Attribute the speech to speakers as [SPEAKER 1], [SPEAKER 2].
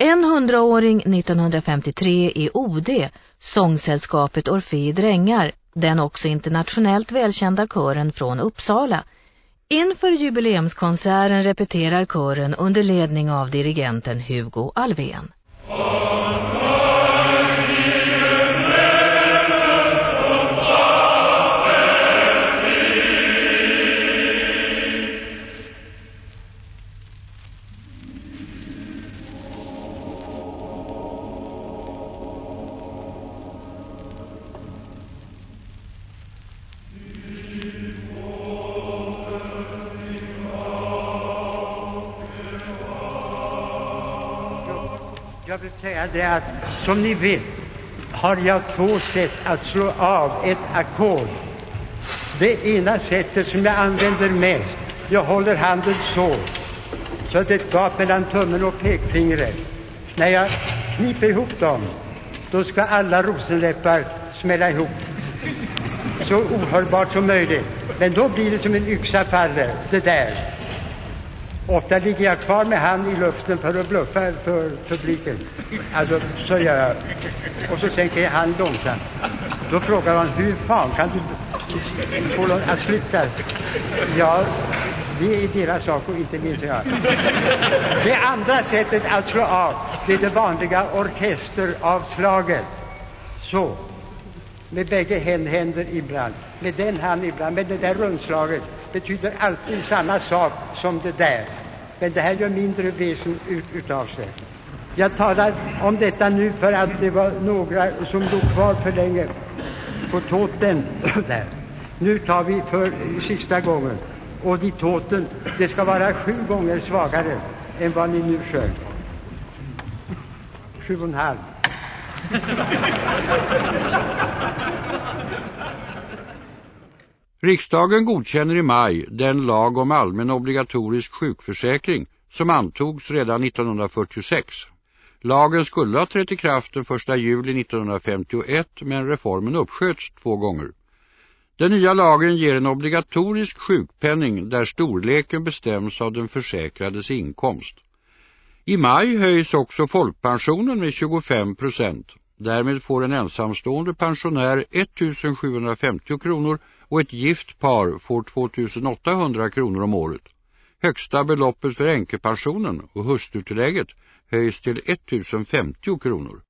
[SPEAKER 1] En hundraåring 1953 i OD, sångsällskapet Orfei Drängar, den också internationellt välkända kören från Uppsala. Inför jubileumskonserten repeterar kören under ledning av dirigenten Hugo Alvén.
[SPEAKER 2] Jag vill säga det att som ni vet har jag två sätt att slå av ett ackord. Det ena sättet som jag använder mest, jag håller handen så, så att det är ett gap mellan tummen och pekfingret. När jag kniper ihop dem, då ska alla rosenläppar smälla ihop så ohörbart som möjligt. Men då blir det som en yxa faller, det där. Ofta ligger jag kvar med handen i luften för att bluffa för publiken. Alltså, så gör jag. Och så sänker jag handen långsamt. Då frågar han, hur fan kan du få dem att sluta? Ja, det är deras sak och inte min, jag. Det andra sättet att slå av, det är det vanliga orkesteravslaget. Så. Med bägge händer ibland. Med den handen ibland. Med det där rundslaget betyder alltid samma sak som det där. Men det här gör mindre väsen ut, utav sig. Jag talar om detta nu för att det var några som låg kvar för länge på tåten där. Nu tar vi för sista gången. Och de tåten, det ska vara sju gånger svagare än vad ni nu sjöng. Sju och en halv.
[SPEAKER 3] Riksdagen godkänner i maj den lag om allmän obligatorisk sjukförsäkring som antogs redan 1946. Lagen skulle ha trätt i kraft den 1 juli 1951 men reformen uppsköts två gånger. Den nya lagen ger en obligatorisk sjukpenning där storleken bestäms av den försäkrades inkomst. I maj höjs också folkpensionen med 25 procent. Därmed får en ensamstående pensionär 1750 kronor och ett gift par får 2800 kronor om året. Högsta beloppet för enkepensionen och hustrutillägget höjs till 1050 kronor.